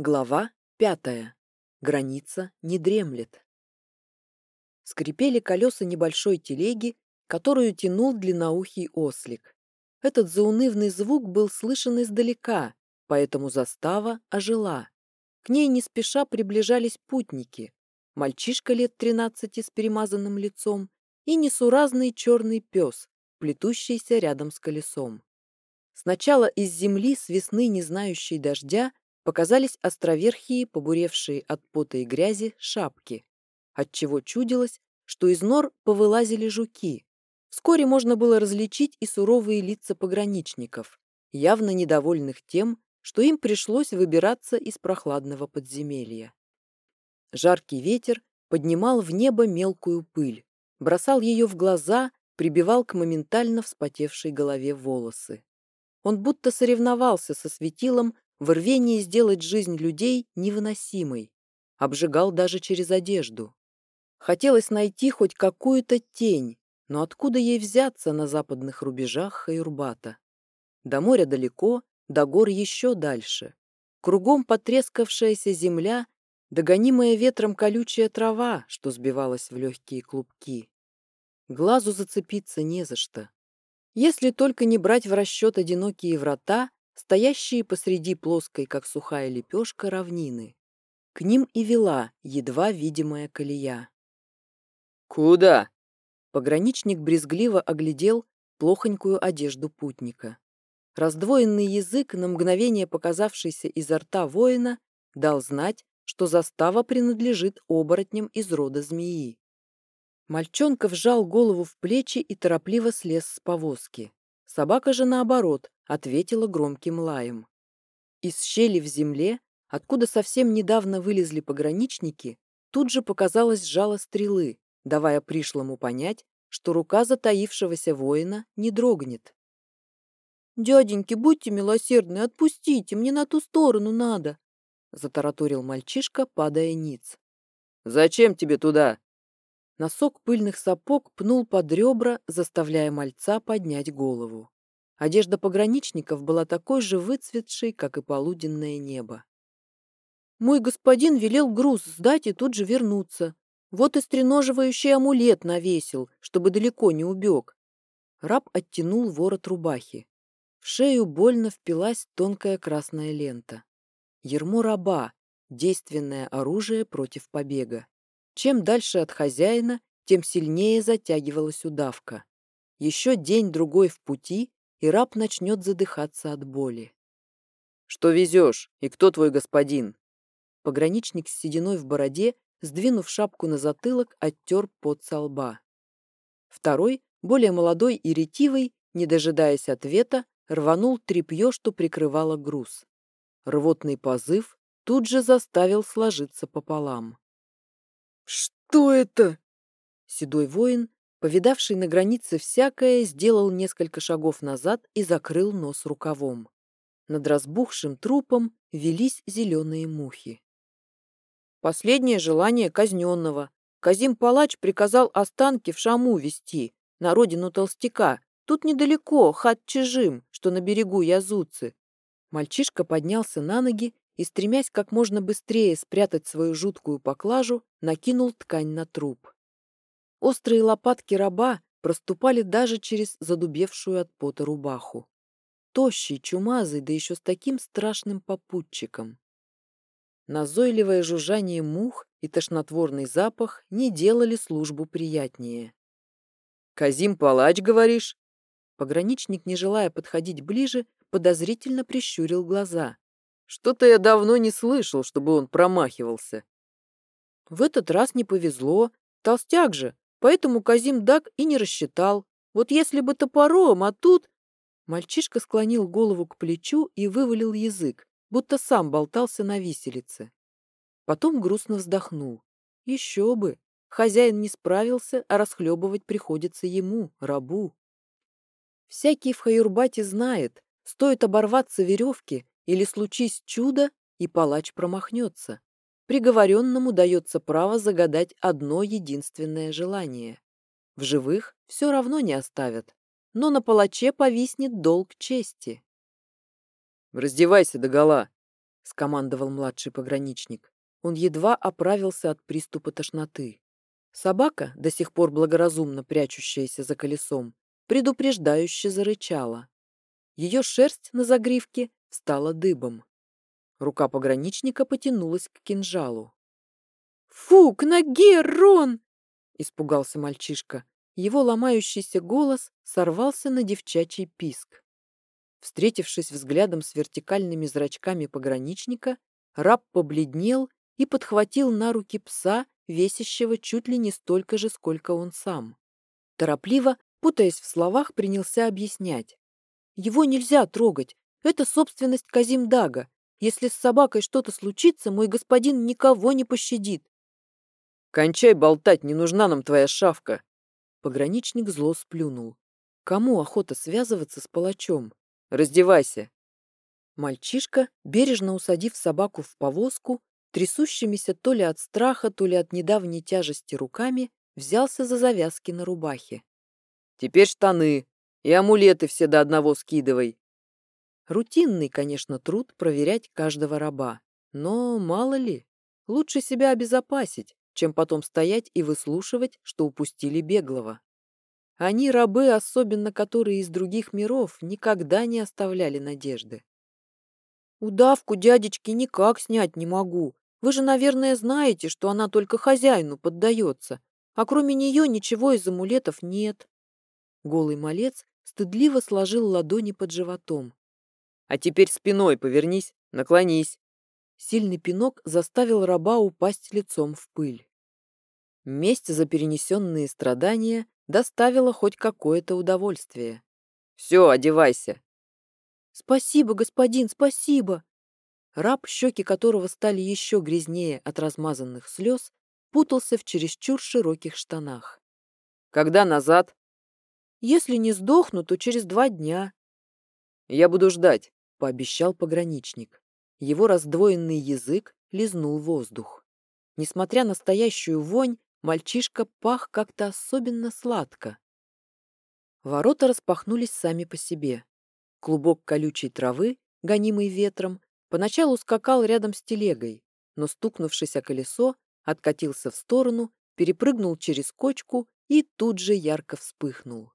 Глава пятая. Граница не дремлет. Скрипели колеса небольшой телеги, которую тянул длинноухий ослик. Этот заунывный звук был слышен издалека, поэтому застава ожила. К ней не спеша приближались путники. Мальчишка лет тринадцати с перемазанным лицом и несуразный черный пес, плетущийся рядом с колесом. Сначала из земли с весны не знающей дождя показались островерхие, побуревшие от пота и грязи, шапки, отчего чудилось, что из нор повылазили жуки. Вскоре можно было различить и суровые лица пограничников, явно недовольных тем, что им пришлось выбираться из прохладного подземелья. Жаркий ветер поднимал в небо мелкую пыль, бросал ее в глаза, прибивал к моментально вспотевшей голове волосы. Он будто соревновался со светилом в рвении сделать жизнь людей невыносимой, обжигал даже через одежду. Хотелось найти хоть какую-то тень, но откуда ей взяться на западных рубежах Хаюрбата? До моря далеко, до гор еще дальше. Кругом потрескавшаяся земля, догонимая ветром колючая трава, что сбивалась в легкие клубки. Глазу зацепиться не за что. Если только не брать в расчет одинокие врата, стоящие посреди плоской, как сухая лепешка, равнины. К ним и вела едва видимая колея. «Куда?» Пограничник брезгливо оглядел плохонькую одежду путника. Раздвоенный язык, на мгновение показавшийся изо рта воина, дал знать, что застава принадлежит оборотням из рода змеи. Мальчонка вжал голову в плечи и торопливо слез с повозки. Собака же, наоборот, ответила громким лаем. Из щели в земле, откуда совсем недавно вылезли пограничники, тут же показалось жало стрелы, давая пришлому понять, что рука затаившегося воина не дрогнет. «Дяденьки, будьте милосердны, отпустите, мне на ту сторону надо!» затараторил мальчишка, падая ниц. «Зачем тебе туда?» Носок пыльных сапог пнул под ребра, заставляя мальца поднять голову. Одежда пограничников была такой же выцветшей, как и полуденное небо. «Мой господин велел груз сдать и тут же вернуться. Вот и стреноживающий амулет навесил, чтобы далеко не убег». Раб оттянул ворот рубахи. В шею больно впилась тонкая красная лента. Ермо раба — действенное оружие против побега. Чем дальше от хозяина, тем сильнее затягивалась удавка. Еще день-другой в пути, и раб начнет задыхаться от боли. «Что везешь? И кто твой господин?» Пограничник с сединой в бороде, сдвинув шапку на затылок, оттер пот со лба. Второй, более молодой и ретивый, не дожидаясь ответа, рванул тряпье, что прикрывало груз. Рвотный позыв тут же заставил сложиться пополам. «Что это?» Седой воин, повидавший на границе всякое, сделал несколько шагов назад и закрыл нос рукавом. Над разбухшим трупом велись зеленые мухи. Последнее желание казненного. Казим Палач приказал останки в Шаму вести, на родину толстяка. Тут недалеко, хат Чижим, что на берегу Язуцы. Мальчишка поднялся на ноги и, стремясь как можно быстрее спрятать свою жуткую поклажу, накинул ткань на труп. Острые лопатки раба проступали даже через задубевшую от пота рубаху. Тощий, чумазый, да еще с таким страшным попутчиком. Назойливое жужжание мух и тошнотворный запах не делали службу приятнее. «Казим Палач, говоришь?» Пограничник, не желая подходить ближе, подозрительно прищурил глаза. Что-то я давно не слышал, чтобы он промахивался. В этот раз не повезло. Толстяк же, поэтому Казим Дак и не рассчитал. Вот если бы топором, а тут... Мальчишка склонил голову к плечу и вывалил язык, будто сам болтался на виселице. Потом грустно вздохнул. Еще бы! Хозяин не справился, а расхлебывать приходится ему, рабу. Всякий в Хаюрбате знает, стоит оборваться веревки, или случись чудо, и палач промахнется. Приговоренному дается право загадать одно единственное желание. В живых все равно не оставят, но на палаче повиснет долг чести. «Раздевайся догола!» скомандовал младший пограничник. Он едва оправился от приступа тошноты. Собака, до сих пор благоразумно прячущаяся за колесом, предупреждающе зарычала. Ее шерсть на загривке стала дыбом. Рука пограничника потянулась к кинжалу. «Фу, к ноге, Рон!» — испугался мальчишка. Его ломающийся голос сорвался на девчачий писк. Встретившись взглядом с вертикальными зрачками пограничника, раб побледнел и подхватил на руки пса, весящего чуть ли не столько же, сколько он сам. Торопливо, путаясь в словах, принялся объяснять. «Его нельзя трогать. Это собственность Казимдага. Если с собакой что-то случится, мой господин никого не пощадит». «Кончай болтать, не нужна нам твоя шавка!» Пограничник зло сплюнул. Кому охота связываться с палачом? Раздевайся. Мальчишка, бережно усадив собаку в повозку, трясущимися то ли от страха, то ли от недавней тяжести руками, взялся за завязки на рубахе. Теперь штаны и амулеты все до одного скидывай. Рутинный, конечно, труд проверять каждого раба. Но мало ли, лучше себя обезопасить, чем потом стоять и выслушивать, что упустили беглого. Они, рабы, особенно которые из других миров, никогда не оставляли надежды. «Удавку дядечки никак снять не могу. Вы же, наверное, знаете, что она только хозяину поддается, а кроме нее ничего из амулетов нет». Голый малец стыдливо сложил ладони под животом. «А теперь спиной повернись, наклонись». Сильный пинок заставил раба упасть лицом в пыль. Месть за перенесенные страдания доставила хоть какое-то удовольствие. «Все, одевайся!» «Спасибо, господин, спасибо!» Раб, щеки которого стали еще грязнее от размазанных слез, путался в чересчур широких штанах. «Когда назад?» «Если не сдохну, то через два дня». «Я буду ждать», — пообещал пограничник. Его раздвоенный язык лизнул воздух. Несмотря на настоящую вонь, Мальчишка пах как-то особенно сладко. Ворота распахнулись сами по себе. Клубок колючей травы, гонимый ветром, поначалу скакал рядом с телегой, но, стукнувшись о колесо, откатился в сторону, перепрыгнул через кочку и тут же ярко вспыхнул.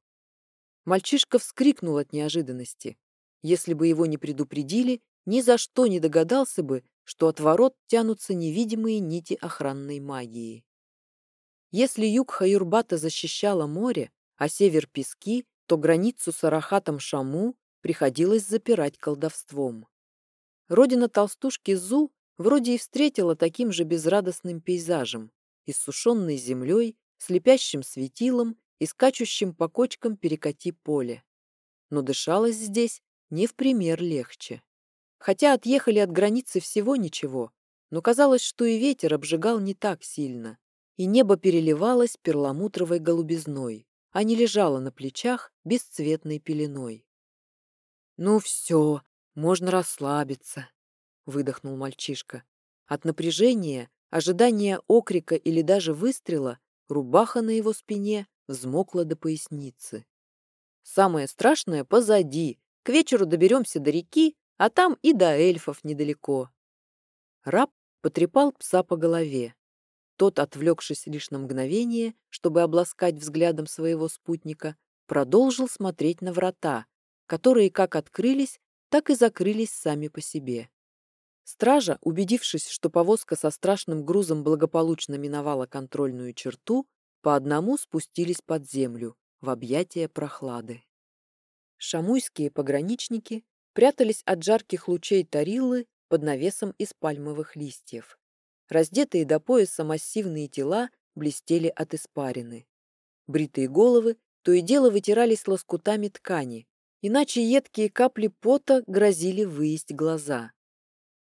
Мальчишка вскрикнул от неожиданности. Если бы его не предупредили, ни за что не догадался бы, что от ворот тянутся невидимые нити охранной магии. Если юг Хаюрбата защищало море, а север — пески, то границу с Арахатом Шаму приходилось запирать колдовством. Родина толстушки Зу вроде и встретила таким же безрадостным пейзажем, иссушенной землей, слепящим светилом и скачущим по кочкам перекати поле. Но дышалось здесь не в пример легче. Хотя отъехали от границы всего ничего, но казалось, что и ветер обжигал не так сильно и небо переливалось перламутровой голубизной, а не лежало на плечах бесцветной пеленой. «Ну все, можно расслабиться», — выдохнул мальчишка. От напряжения, ожидания окрика или даже выстрела рубаха на его спине взмокла до поясницы. «Самое страшное позади. К вечеру доберемся до реки, а там и до эльфов недалеко». Раб потрепал пса по голове. Тот, отвлекшись лишь на мгновение, чтобы обласкать взглядом своего спутника, продолжил смотреть на врата, которые как открылись, так и закрылись сами по себе. Стража, убедившись, что повозка со страшным грузом благополучно миновала контрольную черту, по одному спустились под землю, в объятия прохлады. Шамуйские пограничники прятались от жарких лучей Тариллы под навесом из пальмовых листьев. Раздетые до пояса массивные тела блестели от испарины. Бритые головы то и дело вытирались лоскутами ткани, иначе едкие капли пота грозили выесть глаза.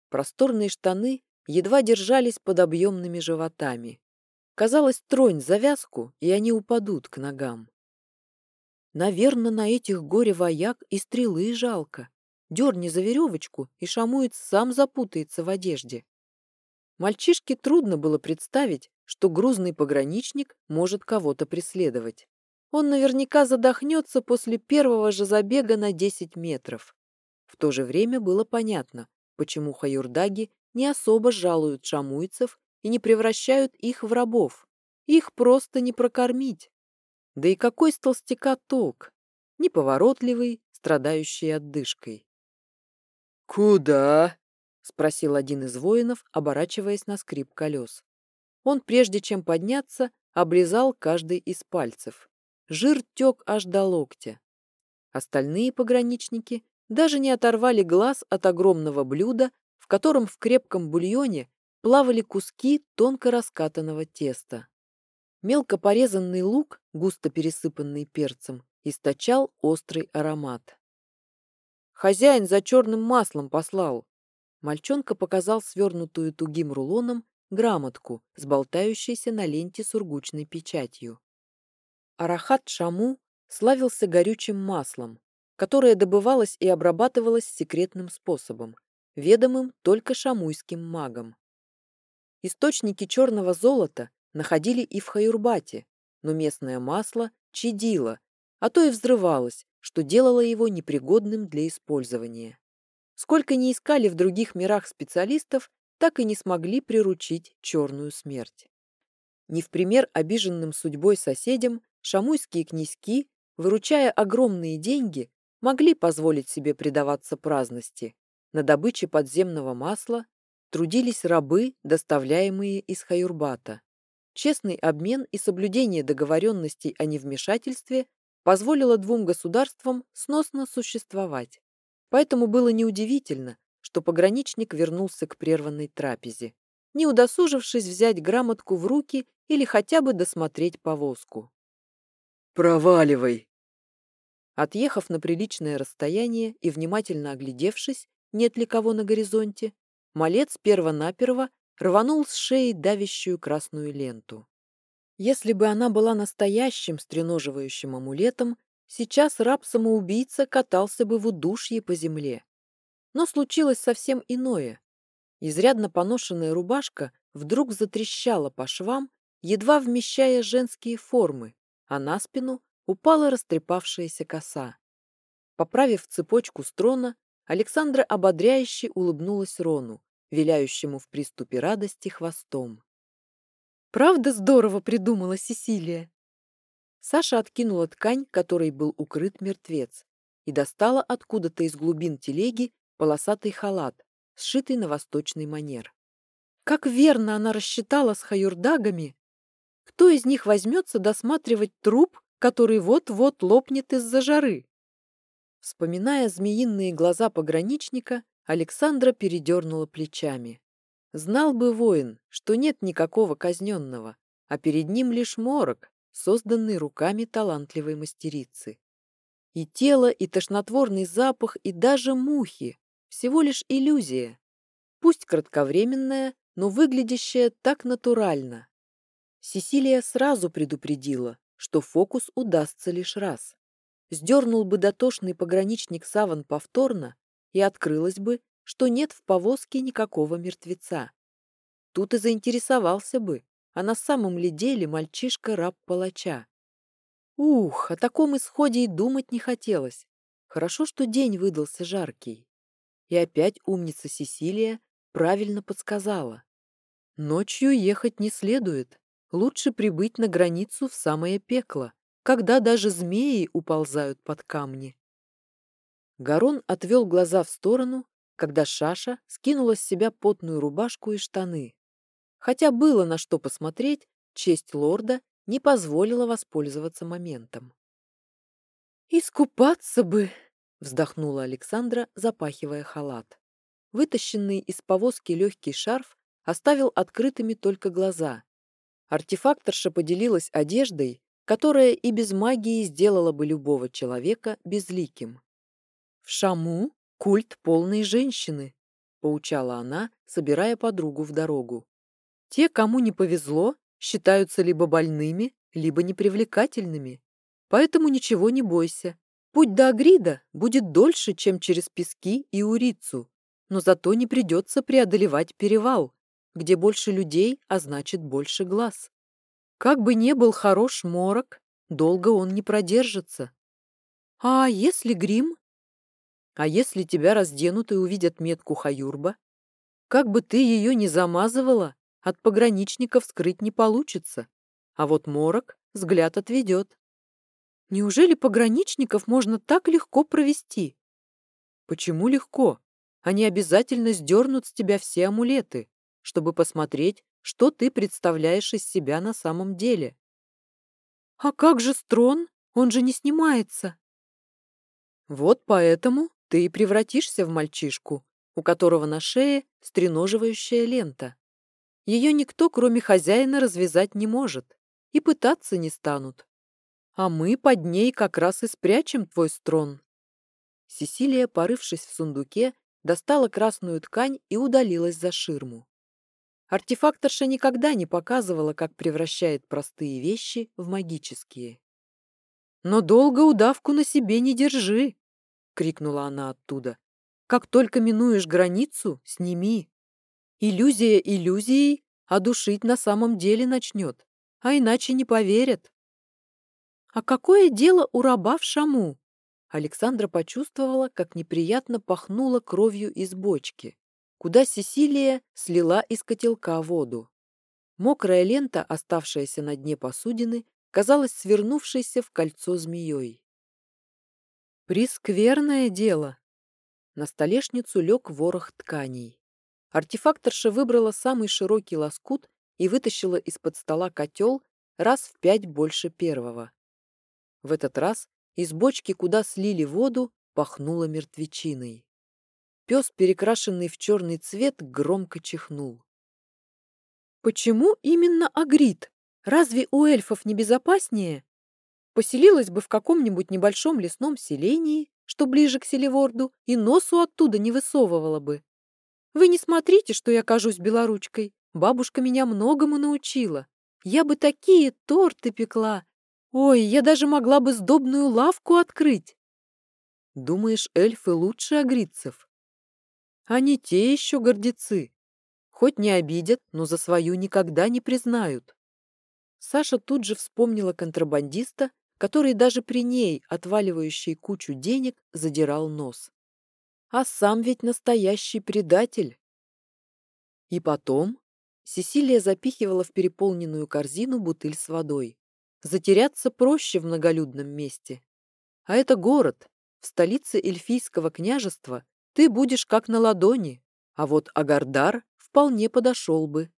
Просторные штаны едва держались под объемными животами. Казалось, тронь завязку, и они упадут к ногам. Наверное, на этих горе-вояк и стрелы жалко. Дерни за веревочку, и шамуец сам запутается в одежде. Мальчишке трудно было представить, что грузный пограничник может кого-то преследовать. Он наверняка задохнется после первого же забега на 10 метров. В то же время было понятно, почему хаюрдаги не особо жалуют шамуйцев и не превращают их в рабов. Их просто не прокормить. Да и какой с толстяка толк? Неповоротливый, страдающий отдышкой. «Куда?» — спросил один из воинов, оборачиваясь на скрип колес. Он, прежде чем подняться, облизал каждый из пальцев. Жир тек аж до локтя. Остальные пограничники даже не оторвали глаз от огромного блюда, в котором в крепком бульоне плавали куски тонко раскатанного теста. Мелко порезанный лук, густо пересыпанный перцем, источал острый аромат. «Хозяин за черным маслом послал!» Мальчонка показал свернутую тугим рулоном грамотку с болтающейся на ленте сургучной печатью. Арахат Шаму славился горючим маслом, которое добывалось и обрабатывалось секретным способом, ведомым только шамуйским магам. Источники черного золота находили и в Хаюрбате, но местное масло чадило, а то и взрывалось, что делало его непригодным для использования. Сколько ни искали в других мирах специалистов, так и не смогли приручить черную смерть. Не в пример обиженным судьбой соседям, шамуйские князьки, выручая огромные деньги, могли позволить себе предаваться праздности. На добыче подземного масла трудились рабы, доставляемые из Хаюрбата. Честный обмен и соблюдение договоренностей о невмешательстве позволило двум государствам сносно существовать. Поэтому было неудивительно, что пограничник вернулся к прерванной трапезе, не удосужившись взять грамотку в руки или хотя бы досмотреть повозку. «Проваливай!» Отъехав на приличное расстояние и внимательно оглядевшись, нет ли кого на горизонте, малец перво-наперво рванул с шеи давящую красную ленту. Если бы она была настоящим стреноживающим амулетом, сейчас раб-самоубийца катался бы в удушье по земле. Но случилось совсем иное. Изрядно поношенная рубашка вдруг затрещала по швам, едва вмещая женские формы, а на спину упала растрепавшаяся коса. Поправив цепочку с трона, Александра ободряюще улыбнулась Рону, виляющему в приступе радости хвостом. «Правда здорово придумала Сесилия?» Саша откинула ткань, которой был укрыт мертвец, и достала откуда-то из глубин телеги полосатый халат, сшитый на восточный манер. Как верно она рассчитала с хаюрдагами! Кто из них возьмется досматривать труп, который вот-вот лопнет из-за жары? Вспоминая змеиные глаза пограничника, Александра передернула плечами. Знал бы воин, что нет никакого казненного, а перед ним лишь морок, созданный руками талантливой мастерицы. И тело, и тошнотворный запах, и даже мухи всего лишь иллюзия, пусть кратковременная, но выглядящая так натурально. Сесилия сразу предупредила, что фокус удастся лишь раз. Сдернул бы дотошный пограничник саван повторно, и открылось бы, что нет в повозке никакого мертвеца. Тут и заинтересовался бы, а на самом ли деле мальчишка раб палача. Ух, о таком исходе и думать не хотелось. Хорошо, что день выдался жаркий. И опять умница Сесилия правильно подсказала. Ночью ехать не следует. Лучше прибыть на границу в самое пекло, когда даже змеи уползают под камни. Гарон отвел глаза в сторону, когда Шаша скинула с себя потную рубашку и штаны. Хотя было на что посмотреть, честь лорда не позволила воспользоваться моментом. «Искупаться бы!» вздохнула Александра, запахивая халат. Вытащенный из повозки легкий шарф оставил открытыми только глаза. Артефакторша поделилась одеждой, которая и без магии сделала бы любого человека безликим. «В Шаму культ полной женщины», — поучала она, собирая подругу в дорогу. «Те, кому не повезло, считаются либо больными, либо непривлекательными. Поэтому ничего не бойся. Путь до Агрида будет дольше, чем через пески и Урицу, но зато не придется преодолевать перевал, где больше людей, а значит больше глаз. Как бы не был хорош морок, долго он не продержится. А если грим? А если тебя разденут и увидят метку Хаюрба? Как бы ты ее ни замазывала, от пограничников скрыть не получится. А вот морок взгляд отведет. Неужели пограничников можно так легко провести? Почему легко? Они обязательно сдернут с тебя все амулеты, чтобы посмотреть, что ты представляешь из себя на самом деле. А как же строн? Он же не снимается. Вот поэтому ты и превратишься в мальчишку, у которого на шее стреноживающая лента. Ее никто, кроме хозяина, развязать не может, и пытаться не станут. А мы под ней как раз и спрячем твой строн. Сесилия, порывшись в сундуке, достала красную ткань и удалилась за ширму. Артефакторша никогда не показывала, как превращает простые вещи в магические. «Но долго удавку на себе не держи!» — крикнула она оттуда. «Как только минуешь границу, сними. Иллюзия иллюзией, а душить на самом деле начнет, а иначе не поверят». «А какое дело у раба в шаму?» Александра почувствовала, как неприятно пахнуло кровью из бочки куда Сесилия слила из котелка воду. Мокрая лента, оставшаяся на дне посудины, казалась свернувшейся в кольцо змеей. Прискверное дело. На столешницу лег ворох тканей. Артефакторша выбрала самый широкий лоскут и вытащила из-под стола котел раз в пять больше первого. В этот раз из бочки, куда слили воду, пахнуло мертвечиной. Пес, перекрашенный в черный цвет, громко чихнул. «Почему именно Агрит? Разве у эльфов не безопаснее? Поселилась бы в каком-нибудь небольшом лесном селении, что ближе к Селиворду, и носу оттуда не высовывала бы. Вы не смотрите, что я кажусь белоручкой. Бабушка меня многому научила. Я бы такие торты пекла. Ой, я даже могла бы сдобную лавку открыть. Думаешь, эльфы лучше агрицев? Они те еще гордецы. Хоть не обидят, но за свою никогда не признают. Саша тут же вспомнила контрабандиста, который даже при ней, отваливающей кучу денег, задирал нос. А сам ведь настоящий предатель. И потом Сесилия запихивала в переполненную корзину бутыль с водой. Затеряться проще в многолюдном месте. А это город. В столице эльфийского княжества ты будешь как на ладони, а вот Агардар вполне подошел бы.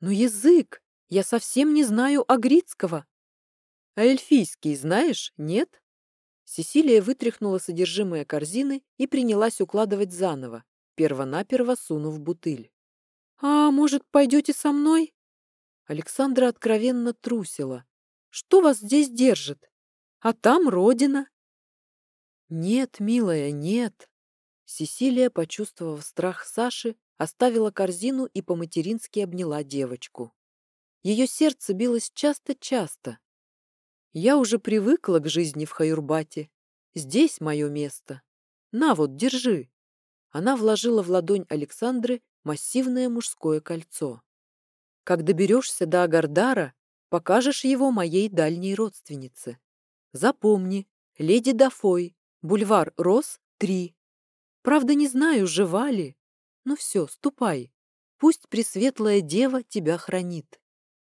Но язык! Я совсем не знаю агритского. А эльфийский знаешь, нет? Сесилия вытряхнула содержимое корзины и принялась укладывать заново, первонаперво сунув бутыль. «А может, пойдете со мной?» Александра откровенно трусила. «Что вас здесь держит? А там родина». «Нет, милая, нет. Сесилия, почувствовав страх Саши, оставила корзину и по-матерински обняла девочку. Ее сердце билось часто-часто. Я уже привыкла к жизни в Хаюрбате. Здесь мое место. На вот, держи. Она вложила в ладонь Александры массивное мужское кольцо. Как доберешься до Агардара, покажешь его моей дальней родственнице. Запомни, леди Дафой, бульвар Рос, 3. Правда, не знаю, жива ли. Но все, ступай. Пусть Пресветлая Дева тебя хранит.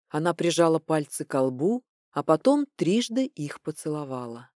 Она прижала пальцы к лбу, а потом трижды их поцеловала.